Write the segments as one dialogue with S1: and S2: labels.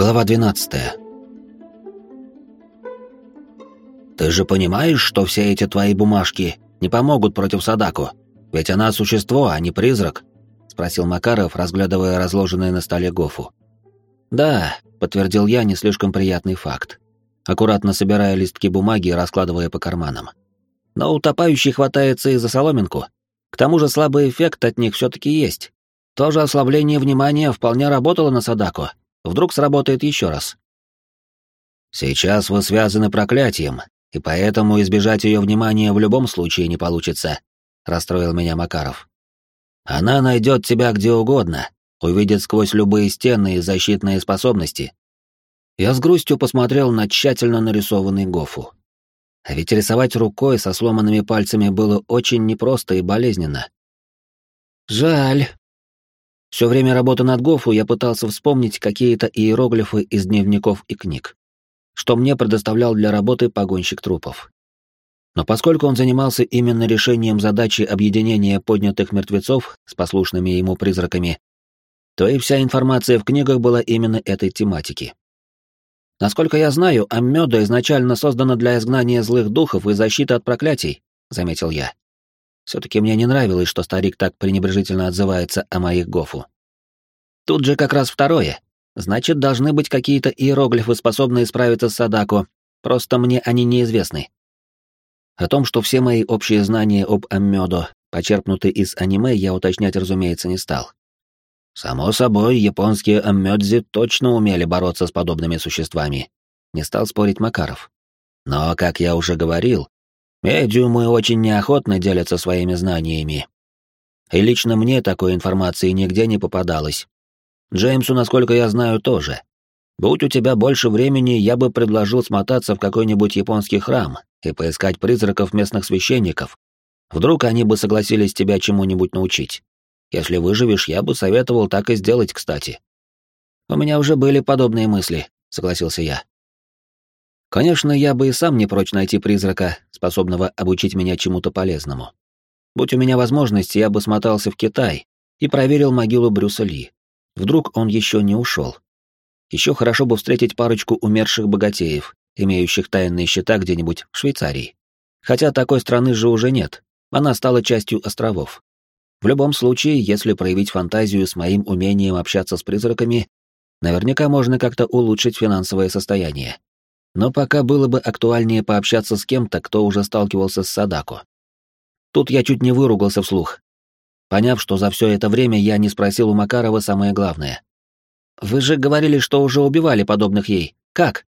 S1: Глава 12. Ты же понимаешь, что все эти твои бумажки не помогут против Садаку? Ведь она существо, а не призрак, спросил Макаров, разглядывая разложенные на столе гофу. Да, подтвердил я не слишком приятный факт, аккуратно собирая листки бумаги и раскладывая по карманам. Но утопающий хватается и за соломинку. К тому же слабый эффект от них все-таки есть. То же ослабление внимания вполне работало на Садаку. Вдруг сработает еще раз. Сейчас вы связаны проклятием, и поэтому избежать ее внимания в любом случае не получится, расстроил меня Макаров. Она найдет тебя где угодно, увидит сквозь любые стены и защитные способности. Я с грустью посмотрел на тщательно нарисованный гофу. А ведь рисовать рукой со сломанными пальцами было очень непросто и болезненно. Жаль. Все время работы над Гофу я пытался вспомнить какие-то иероглифы из дневников и книг, что мне предоставлял для работы погонщик трупов. Но поскольку он занимался именно решением задачи объединения поднятых мертвецов с послушными ему призраками, то и вся информация в книгах была именно этой тематики. Насколько я знаю, Аммёда изначально создана для изгнания злых духов и защиты от проклятий, заметил я. Все-таки мне не нравилось, что старик так пренебрежительно отзывается о моих гофу. Тут же как раз второе. Значит, должны быть какие-то иероглифы, способные справиться с Садако. Просто мне они неизвестны. О том, что все мои общие знания об Аммёдо почерпнуты из аниме, я уточнять, разумеется, не стал. Само собой, японские аммёдзи точно умели бороться с подобными существами. Не стал спорить Макаров. Но, как я уже говорил, медиумы очень неохотно делятся своими знаниями. И лично мне такой информации нигде не попадалось. Джеймсу, насколько я знаю, тоже. Будь у тебя больше времени, я бы предложил смотаться в какой-нибудь японский храм и поискать призраков местных священников. Вдруг они бы согласились тебя чему-нибудь научить. Если выживешь, я бы советовал так и сделать, кстати. У меня уже были подобные мысли, согласился я. Конечно, я бы и сам не прочь найти призрака, способного обучить меня чему-то полезному. Будь у меня возможность, я бы смотался в Китай и проверил могилу Брюса Ли. Вдруг он еще не ушел. Еще хорошо бы встретить парочку умерших богатеев, имеющих тайные счета где-нибудь в Швейцарии. Хотя такой страны же уже нет, она стала частью островов. В любом случае, если проявить фантазию с моим умением общаться с призраками, наверняка можно как-то улучшить финансовое состояние. Но пока было бы актуальнее пообщаться с кем-то, кто уже сталкивался с Садако. Тут я чуть не выругался вслух. Поняв, что за все это время я не спросил у Макарова самое главное. «Вы же говорили, что уже убивали подобных ей. Как?»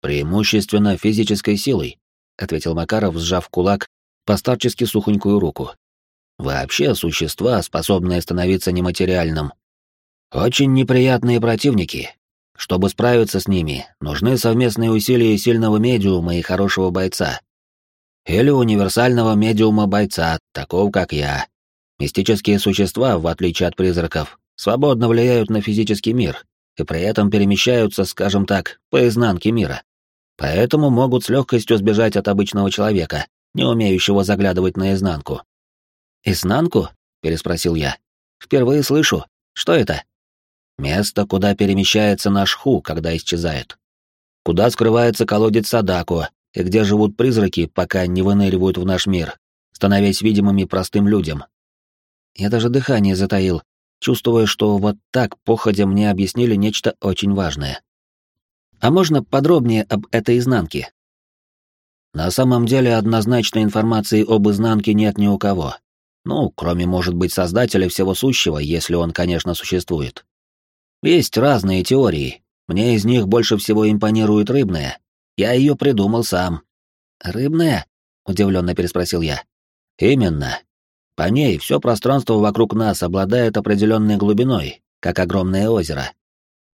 S1: «Преимущественно физической силой», — ответил Макаров, сжав кулак по старчески сухонькую руку. Вообще существа, способные становиться нематериальным. Очень неприятные противники. Чтобы справиться с ними, нужны совместные усилия сильного медиума и хорошего бойца. Или универсального медиума-бойца, такого как я. Мистические существа, в отличие от призраков, свободно влияют на физический мир и при этом перемещаются, скажем так, по изнанке мира. Поэтому могут с легкостью сбежать от обычного человека, не умеющего заглядывать наизнанку. «Изнанку?» — переспросил я. «Впервые слышу. Что это?» «Место, куда перемещается наш Ху, когда исчезает. Куда скрывается колодец Садако, и где живут призраки, пока не выныривают в наш мир, становясь видимыми простым людям». Я даже дыхание затаил, чувствуя, что вот так походя мне объяснили нечто очень важное. А можно подробнее об этой изнанке? На самом деле однозначной информации об изнанке нет ни у кого. Ну, кроме, может быть, создателя всего сущего, если он, конечно, существует. Есть разные теории. Мне из них больше всего импонирует рыбная. Я ее придумал сам. Рыбная? удивленно переспросил я. Именно. По ней все пространство вокруг нас обладает определенной глубиной, как огромное озеро.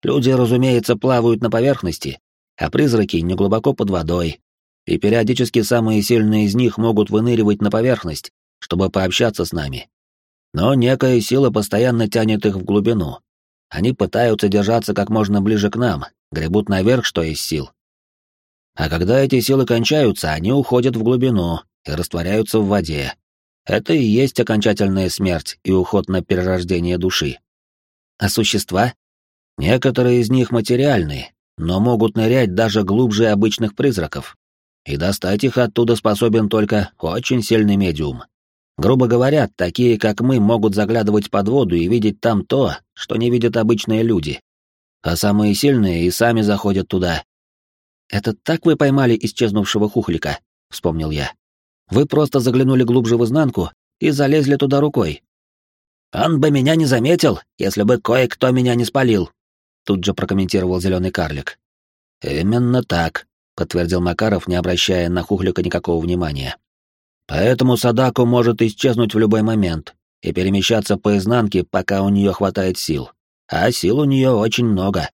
S1: Люди, разумеется, плавают на поверхности, а призраки не глубоко под водой. И периодически самые сильные из них могут выныривать на поверхность, чтобы пообщаться с нами. Но некая сила постоянно тянет их в глубину. Они пытаются держаться как можно ближе к нам, гребут наверх, что есть сил. А когда эти силы кончаются, они уходят в глубину и растворяются в воде. Это и есть окончательная смерть и уход на перерождение души. А существа? Некоторые из них материальные, но могут нырять даже глубже обычных призраков. И достать их оттуда способен только очень сильный медиум. Грубо говоря, такие, как мы, могут заглядывать под воду и видеть там то, что не видят обычные люди. А самые сильные и сами заходят туда. «Это так вы поймали исчезнувшего хухлика?» — вспомнил я. «Вы просто заглянули глубже в изнанку и залезли туда рукой». «Он бы меня не заметил, если бы кое-кто меня не спалил», — тут же прокомментировал зеленый карлик. «Именно так», — подтвердил Макаров, не обращая на хухлика никакого внимания. Поэтому Садаку может исчезнуть в любой момент и перемещаться по изнанке, пока у нее хватает сил. А сил у нее очень много.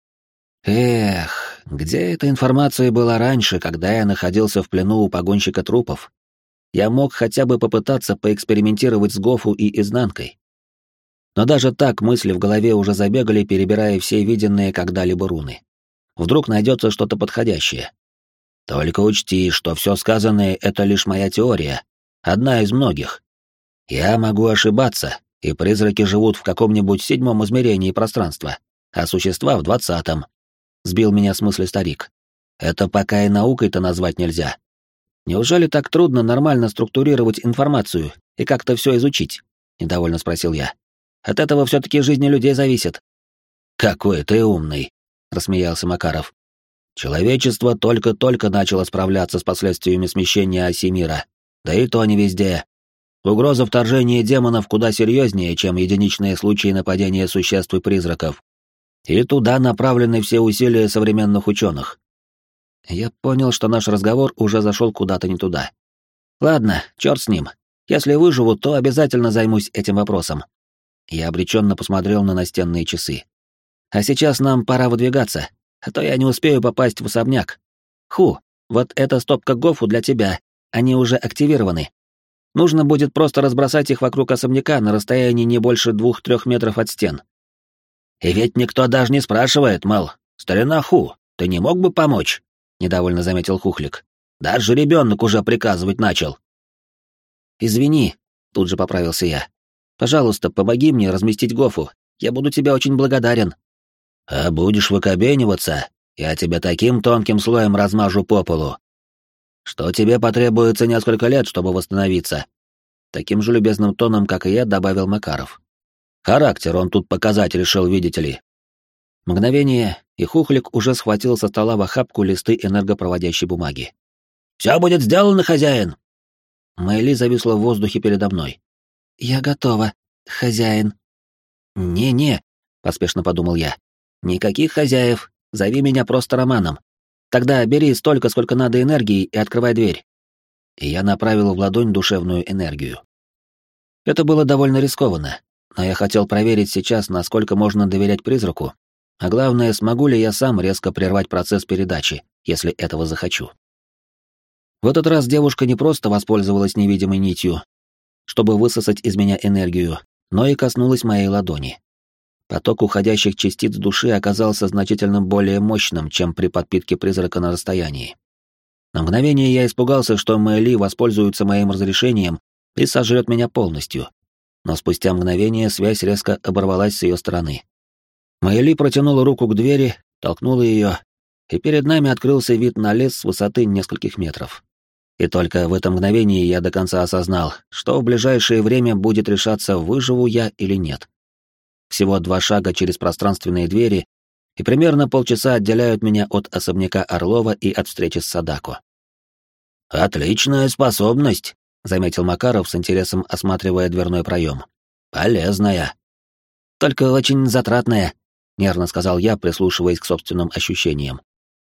S1: Эх, где эта информация была раньше, когда я находился в плену у погонщика трупов? Я мог хотя бы попытаться поэкспериментировать с Гофу и изнанкой. Но даже так мысли в голове уже забегали, перебирая все виденные когда-либо руны. Вдруг найдется что-то подходящее. Только учти, что все сказанное — это лишь моя теория, одна из многих. Я могу ошибаться, и призраки живут в каком-нибудь седьмом измерении пространства, а существа в двадцатом. Сбил меня с мысли старик. Это пока и наукой-то назвать нельзя. Неужели так трудно нормально структурировать информацию и как-то все изучить? Недовольно спросил я. От этого все-таки жизни людей зависит. Какой ты умный, рассмеялся Макаров. Человечество только-только начало справляться с последствиями смещения оси мира, да и то не везде. Угроза вторжения демонов куда серьезнее, чем единичные случаи нападения существ и призраков. И туда направлены все усилия современных ученых. Я понял, что наш разговор уже зашел куда-то не туда. Ладно, черт с ним. Если выживу, то обязательно займусь этим вопросом. Я обреченно посмотрел на настенные часы. А сейчас нам пора выдвигаться, а то я не успею попасть в особняк. Ху, вот эта стопка гофу для тебя, они уже активированы. Нужно будет просто разбросать их вокруг особняка на расстоянии не больше двух-трех метров от стен. И ведь никто даже не спрашивает, мол, старина Ху, ты не мог бы помочь? Недовольно заметил Хухлик. Даже ребенок уже приказывать начал. Извини, тут же поправился я. Пожалуйста, помоги мне разместить Гофу. Я буду тебе очень благодарен. А будешь выкобениваться, я тебя таким тонким слоем размажу по полу, что тебе потребуется несколько лет, чтобы восстановиться. Таким же любезным тоном, как и я, добавил Макаров. Характер он тут показать решил, видите ли. Мгновение, и Хухлик уже схватил со стола в охапку листы энергопроводящей бумаги. «Все будет сделано, хозяин!» Майли зависла в воздухе передо мной. «Я готова, хозяин». «Не-не», — поспешно подумал я. «Никаких хозяев, зови меня просто Романом. Тогда бери столько, сколько надо энергии, и открывай дверь. И я направил в ладонь душевную энергию. Это было довольно рискованно, но я хотел проверить сейчас, насколько можно доверять призраку, а главное, смогу ли я сам резко прервать процесс передачи, если этого захочу. В этот раз девушка не просто воспользовалась невидимой нитью, чтобы высосать из меня энергию, но и коснулась моей ладони. Поток уходящих частиц души оказался значительно более мощным, чем при подпитке призрака на расстоянии. На мгновение я испугался, что Мэйли воспользуется моим разрешением и сожрет меня полностью. Но спустя мгновение связь резко оборвалась с ее стороны. Мэйли протянула руку к двери, толкнула ее, и перед нами открылся вид на лес с высоты нескольких метров. И только в это мгновение я до конца осознал, что в ближайшее время будет решаться, выживу я или нет. Всего два шага через пространственные двери, и примерно полчаса отделяют меня от особняка Орлова и от встречи с Садако. «Отличная способность», — заметил Макаров с интересом осматривая дверной проем. «Полезная». «Только очень затратная», — нервно сказал я, прислушиваясь к собственным ощущениям.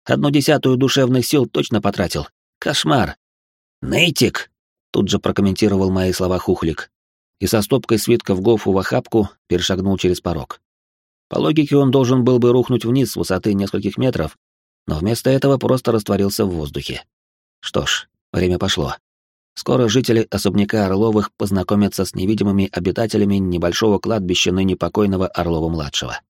S1: «Одну десятую душевных сил точно потратил. Кошмар». «Нытик», — тут же прокомментировал мои слова Хухлик и со стопкой свитков Гофу в охапку перешагнул через порог. По логике он должен был бы рухнуть вниз с высоты нескольких метров, но вместо этого просто растворился в воздухе. Что ж, время пошло. Скоро жители особняка Орловых познакомятся с невидимыми обитателями небольшого кладбища ныне покойного Орлова-младшего.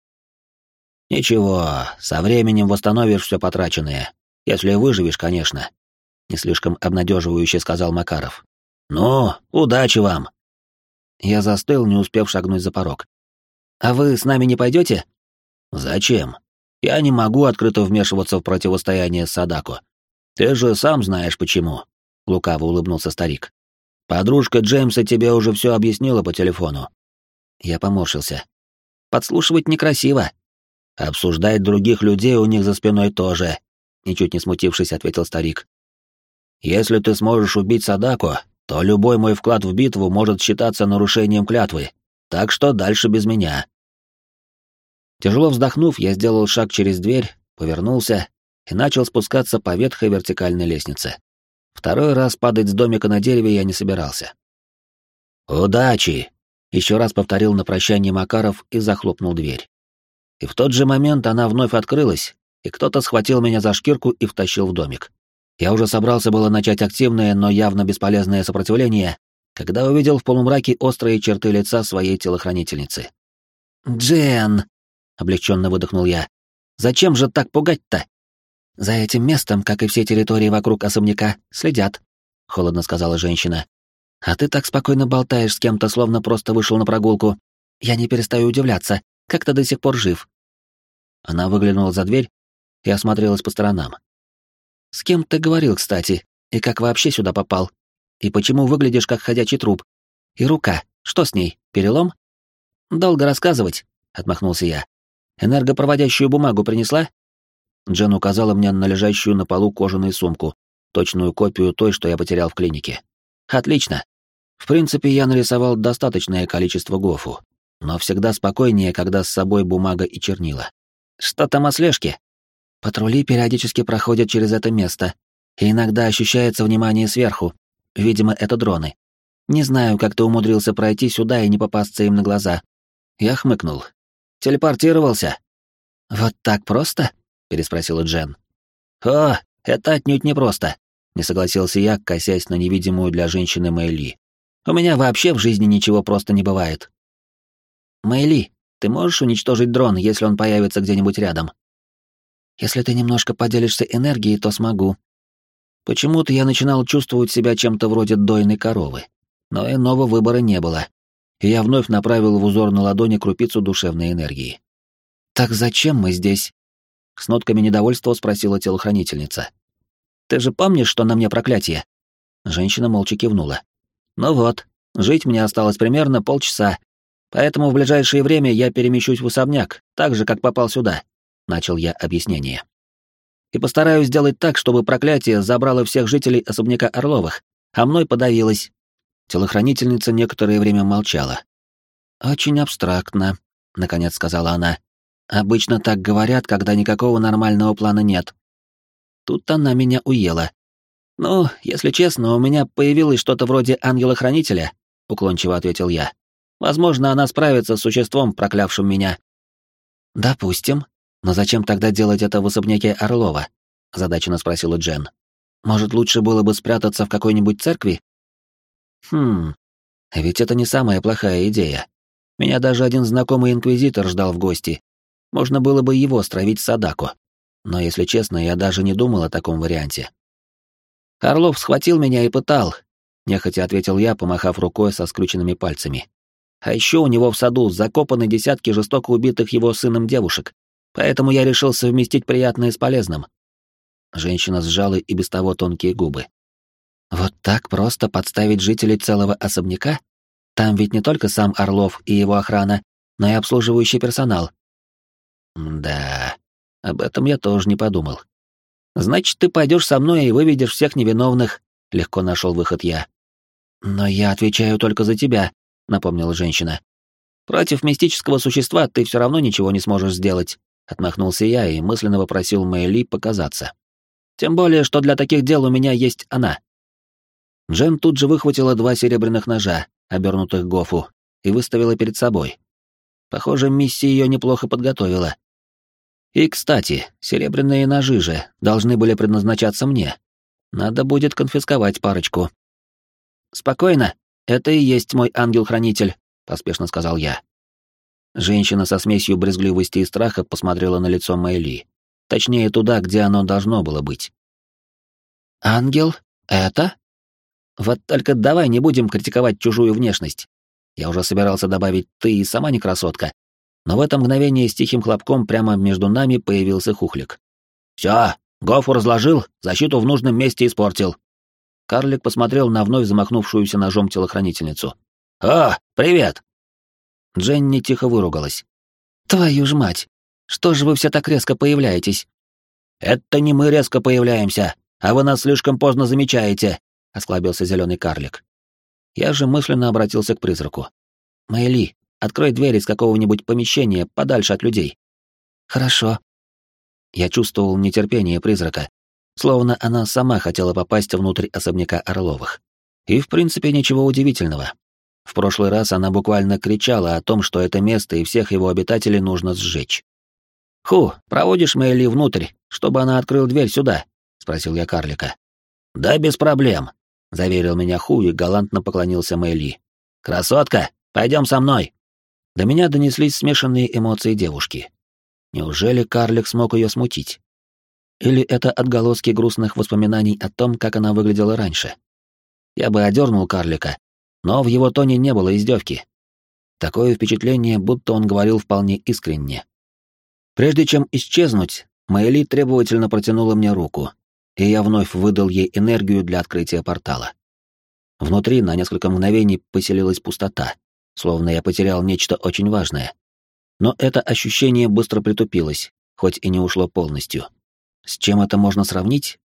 S1: «Ничего, со временем восстановишь все потраченное, если выживешь, конечно», — не слишком обнадеживающе сказал Макаров. «Ну, удачи вам!» Я застыл, не успев шагнуть за порог. «А вы с нами не пойдете?» Зачем? Я не могу открыто вмешиваться в противостояние с Садако. Ты же сам знаешь почему. Лукаво улыбнулся старик. Подружка Джеймса тебе уже все объяснила по телефону. Я поморщился. Подслушивать некрасиво. Обсуждать других людей у них за спиной тоже, ничуть не смутившись, ответил старик. Если ты сможешь убить Садако, то любой мой вклад в битву может считаться нарушением клятвы. Так что дальше без меня. Тяжело вздохнув, я сделал шаг через дверь, повернулся и начал спускаться по ветхой вертикальной лестнице. Второй раз падать с домика на дереве я не собирался. «Удачи!» — еще раз повторил на прощание Макаров и захлопнул дверь. И в тот же момент она вновь открылась, и кто-то схватил меня за шкирку и втащил в домик. Я уже собрался было начать активное, но явно бесполезное сопротивление, когда увидел в полумраке острые черты лица своей телохранительницы. «Джен!» — облегченно выдохнул я. «Зачем же так пугать-то?» «За этим местом, как и все территории вокруг особняка, следят», — холодно сказала женщина. «А ты так спокойно болтаешь с кем-то, словно просто вышел на прогулку. Я не перестаю удивляться, как ты до сих пор жив». Она выглянула за дверь и осмотрелась по сторонам. «С кем ты говорил, кстати? И как вообще сюда попал? И почему выглядишь как ходячий труп? И рука, что с ней, перелом?» «Долго рассказывать», — отмахнулся я. «Энергопроводящую бумагу принесла?» Джен указала мне на лежащую на полу кожаную сумку, точную копию той, что я потерял в клинике. «Отлично. В принципе, я нарисовал достаточное количество гофу, но всегда спокойнее, когда с собой бумага и чернила. Что там о слежке?» Патрули периодически проходят через это место, и иногда ощущается внимание сверху. Видимо, это дроны. Не знаю, как ты умудрился пройти сюда и не попасться им на глаза. Я хмыкнул. Телепортировался. Вот так просто? переспросила Джен. О, это отнюдь не просто, не согласился я, косясь на невидимую для женщины Мэйли. У меня вообще в жизни ничего просто не бывает. Мэйли, ты можешь уничтожить дрон, если он появится где-нибудь рядом? Если ты немножко поделишься энергией, то смогу. Почему-то я начинал чувствовать себя чем-то вроде дойной коровы. Но иного выбора не было. И я вновь направил в узор на ладони крупицу душевной энергии. «Так зачем мы здесь?» С нотками недовольства спросила телохранительница. «Ты же помнишь, что на мне проклятие?» Женщина молча кивнула. «Ну вот, жить мне осталось примерно полчаса, поэтому в ближайшее время я перемещусь в особняк, так же, как попал сюда начал я объяснение. И постараюсь сделать так, чтобы проклятие забрало всех жителей особняка Орловых, а мной подавилось. Телохранительница некоторое время молчала. Очень абстрактно, наконец сказала она. Обычно так говорят, когда никакого нормального плана нет. Тут она меня уела. Ну, если честно, у меня появилось что-то вроде ангела-хранителя, уклончиво ответил я. Возможно, она справится с существом, проклявшим меня. Допустим, но зачем тогда делать это в особняке Орлова? Задаченно спросила Джен. Может, лучше было бы спрятаться в какой-нибудь церкви? Хм, ведь это не самая плохая идея. Меня даже один знакомый инквизитор ждал в гости. Можно было бы его стравить Садако. Но, если честно, я даже не думал о таком варианте. Орлов схватил меня и пытал, нехотя ответил я, помахав рукой со скрюченными пальцами. А еще у него в саду закопаны десятки жестоко убитых его сыном девушек. Поэтому я решил совместить приятное с полезным. Женщина сжала и без того тонкие губы. Вот так просто подставить жителей целого особняка? Там ведь не только сам Орлов и его охрана, но и обслуживающий персонал. Да, об этом я тоже не подумал. Значит, ты пойдешь со мной и выведешь всех невиновных, легко нашел выход я. Но я отвечаю только за тебя, напомнила женщина. Против мистического существа ты все равно ничего не сможешь сделать. Отмахнулся я и мысленно попросил Мэйли показаться. Тем более, что для таких дел у меня есть она. Джен тут же выхватила два серебряных ножа, обернутых Гофу, и выставила перед собой. Похоже, миссия ее неплохо подготовила. И, кстати, серебряные ножи же должны были предназначаться мне. Надо будет конфисковать парочку. «Спокойно, это и есть мой ангел-хранитель», — поспешно сказал я. Женщина со смесью брезгливости и страха посмотрела на лицо Мэйли. Точнее, туда, где оно должно было быть. «Ангел? Это?» «Вот только давай не будем критиковать чужую внешность. Я уже собирался добавить «ты и сама не красотка», Но в это мгновение с тихим хлопком прямо между нами появился Хухлик. «Все, Гофу разложил, защиту в нужном месте испортил». Карлик посмотрел на вновь замахнувшуюся ножом телохранительницу. «О, привет!» Дженни тихо выругалась. «Твою ж мать! Что же вы все так резко появляетесь?» «Это не мы резко появляемся, а вы нас слишком поздно замечаете», — осклабился зеленый карлик. Я же мысленно обратился к призраку. «Мэйли, открой дверь из какого-нибудь помещения подальше от людей». «Хорошо». Я чувствовал нетерпение призрака, словно она сама хотела попасть внутрь особняка Орловых. И, в принципе, ничего удивительного. В прошлый раз она буквально кричала о том, что это место и всех его обитателей нужно сжечь. «Ху, проводишь Мэйли внутрь, чтобы она открыла дверь сюда?» — спросил я карлика. «Да, без проблем», — заверил меня Ху и галантно поклонился Мэйли. «Красотка, пойдем со мной!» До меня донеслись смешанные эмоции девушки. Неужели карлик смог ее смутить? Или это отголоски грустных воспоминаний о том, как она выглядела раньше? Я бы одернул карлика, но в его тоне не было издевки. Такое впечатление, будто он говорил вполне искренне. Прежде чем исчезнуть, Мэйли требовательно протянула мне руку, и я вновь выдал ей энергию для открытия портала. Внутри на несколько мгновений поселилась пустота, словно я потерял нечто очень важное. Но это ощущение быстро притупилось, хоть и не ушло полностью. С чем это можно сравнить?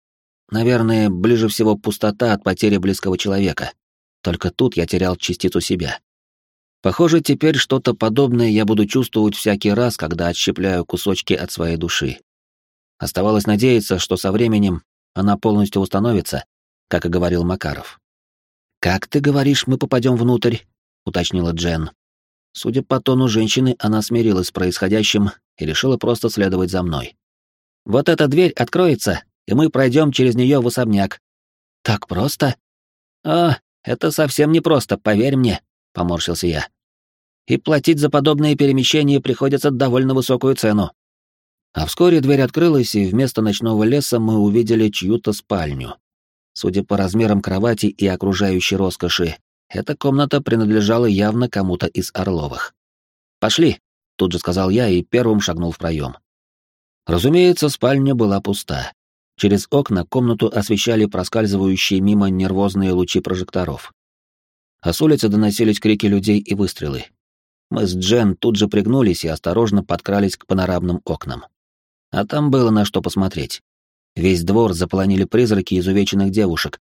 S1: Наверное, ближе всего пустота от потери близкого человека. Только тут я терял частицу себя. Похоже, теперь что-то подобное я буду чувствовать всякий раз, когда отщепляю кусочки от своей души. Оставалось надеяться, что со временем она полностью установится, как и говорил Макаров. «Как ты говоришь, мы попадем внутрь?» — уточнила Джен. Судя по тону женщины, она смирилась с происходящим и решила просто следовать за мной. «Вот эта дверь откроется, и мы пройдем через нее в особняк». «Так просто?» «А, это совсем не просто, поверь мне», — поморщился я. «И платить за подобные перемещения приходится довольно высокую цену». А вскоре дверь открылась, и вместо ночного леса мы увидели чью-то спальню. Судя по размерам кровати и окружающей роскоши, эта комната принадлежала явно кому-то из Орловых. «Пошли», — тут же сказал я и первым шагнул в проем. Разумеется, спальня была пуста. Через окна комнату освещали проскальзывающие мимо нервозные лучи прожекторов а с улицы доносились крики людей и выстрелы. Мы с Джен тут же пригнулись и осторожно подкрались к панорамным окнам. А там было на что посмотреть. Весь двор заполонили призраки изувеченных девушек.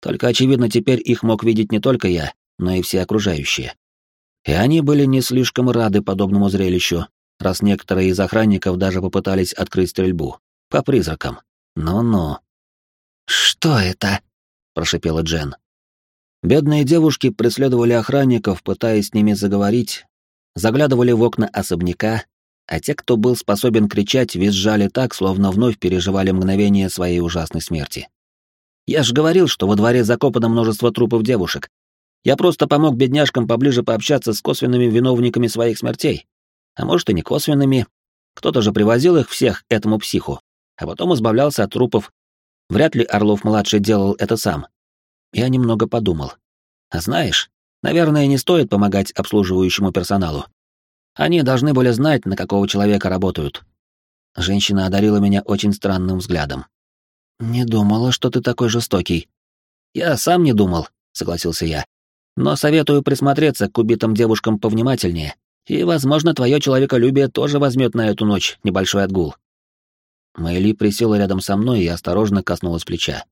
S1: Только, очевидно, теперь их мог видеть не только я, но и все окружающие. И они были не слишком рады подобному зрелищу, раз некоторые из охранников даже попытались открыть стрельбу. По призракам. Ну-ну. «Что это?» — прошипела Джен. Бедные девушки преследовали охранников, пытаясь с ними заговорить, заглядывали в окна особняка, а те, кто был способен кричать, визжали так, словно вновь переживали мгновение своей ужасной смерти. «Я же говорил, что во дворе закопано множество трупов девушек. Я просто помог бедняжкам поближе пообщаться с косвенными виновниками своих смертей. А может, и не косвенными. Кто-то же привозил их всех этому психу, а потом избавлялся от трупов. Вряд ли Орлов-младший делал это сам. Я немного подумал. А знаешь, наверное, не стоит помогать обслуживающему персоналу. Они должны были знать, на какого человека работают. Женщина одарила меня очень странным взглядом. «Не думала, что ты такой жестокий». «Я сам не думал», — согласился я. «Но советую присмотреться к убитым девушкам повнимательнее, и, возможно, твое человеколюбие тоже возьмет на эту ночь небольшой отгул». Мэйли присела рядом со мной и осторожно коснулась плеча.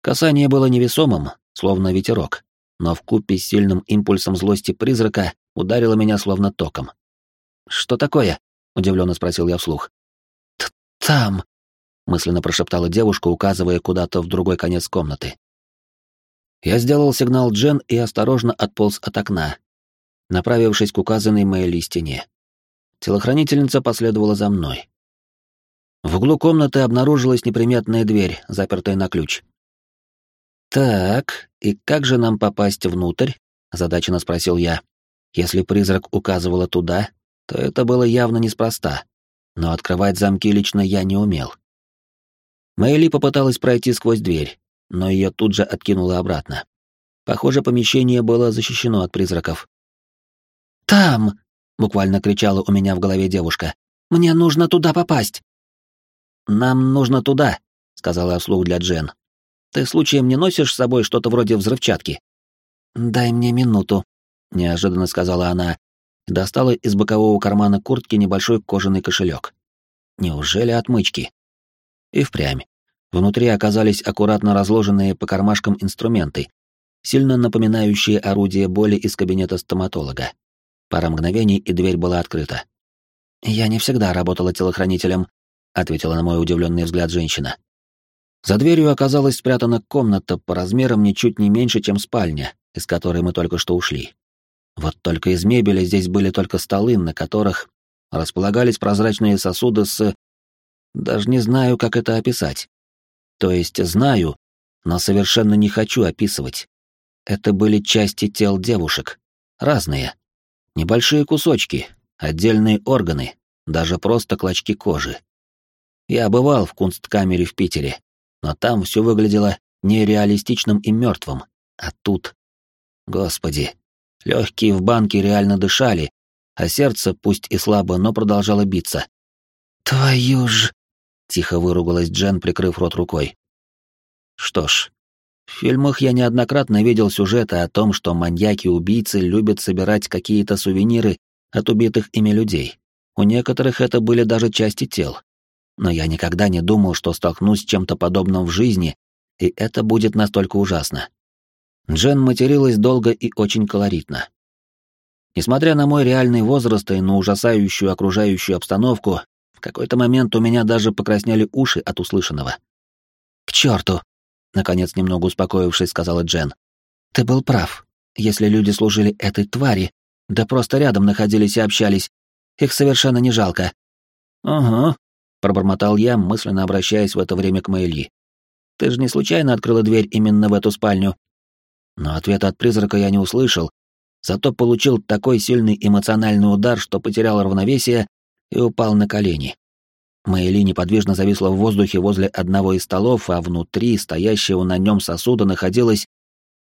S1: Касание было невесомым, словно ветерок, но в купе с сильным импульсом злости призрака ударило меня словно током. «Что такое?» — удивленно спросил я вслух. «Там», — мысленно прошептала девушка, указывая куда-то в другой конец комнаты. Я сделал сигнал Джен и осторожно отполз от окна, направившись к указанной моей стене. Телохранительница последовала за мной. В углу комнаты обнаружилась неприметная дверь, запертая на ключ. «Так, и как же нам попасть внутрь?» — озадаченно спросил я. Если призрак указывала туда, то это было явно неспроста, но открывать замки лично я не умел. Мэйли попыталась пройти сквозь дверь, но ее тут же откинула обратно. Похоже, помещение было защищено от призраков. «Там!» — буквально кричала у меня в голове девушка. «Мне нужно туда попасть!» «Нам нужно туда», — сказала вслух для Джен. «Ты случаем не носишь с собой что-то вроде взрывчатки?» «Дай мне минуту», — неожиданно сказала она, и достала из бокового кармана куртки небольшой кожаный кошелек. Неужели отмычки? И впрямь. Внутри оказались аккуратно разложенные по кармашкам инструменты, сильно напоминающие орудие боли из кабинета стоматолога. Пара мгновений, и дверь была открыта. «Я не всегда работала телохранителем», — ответила на мой удивленный взгляд женщина. За дверью оказалась спрятана комната по размерам ничуть не меньше, чем спальня, из которой мы только что ушли. Вот только из мебели здесь были только столы, на которых располагались прозрачные сосуды с... Даже не знаю, как это описать. То есть знаю, но совершенно не хочу описывать. Это были части тел девушек. Разные. Небольшие кусочки, отдельные органы, даже просто клочки кожи. Я бывал в кунсткамере в Питере, но там все выглядело нереалистичным и мертвым. А тут... Господи, легкие в банке реально дышали, а сердце, пусть и слабо, но продолжало биться. «Твою ж...» — тихо выругалась Джен, прикрыв рот рукой. Что ж, в фильмах я неоднократно видел сюжеты о том, что маньяки-убийцы любят собирать какие-то сувениры от убитых ими людей. У некоторых это были даже части тел. Но я никогда не думал, что столкнусь с чем-то подобным в жизни, и это будет настолько ужасно. Джен материлась долго и очень колоритно. Несмотря на мой реальный возраст и на ужасающую окружающую обстановку, в какой-то момент у меня даже покраснели уши от услышанного. «К черту!» — наконец немного успокоившись, сказала Джен. «Ты был прав. Если люди служили этой твари, да просто рядом находились и общались, их совершенно не жалко». «Ага», — пробормотал я, мысленно обращаясь в это время к Мэйли. «Ты же не случайно открыла дверь именно в эту спальню?» Но ответа от призрака я не услышал, зато получил такой сильный эмоциональный удар, что потерял равновесие и упал на колени. Мэйли неподвижно зависла в воздухе возле одного из столов, а внутри стоящего на нем сосуда находилось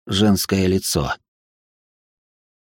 S1: женское лицо.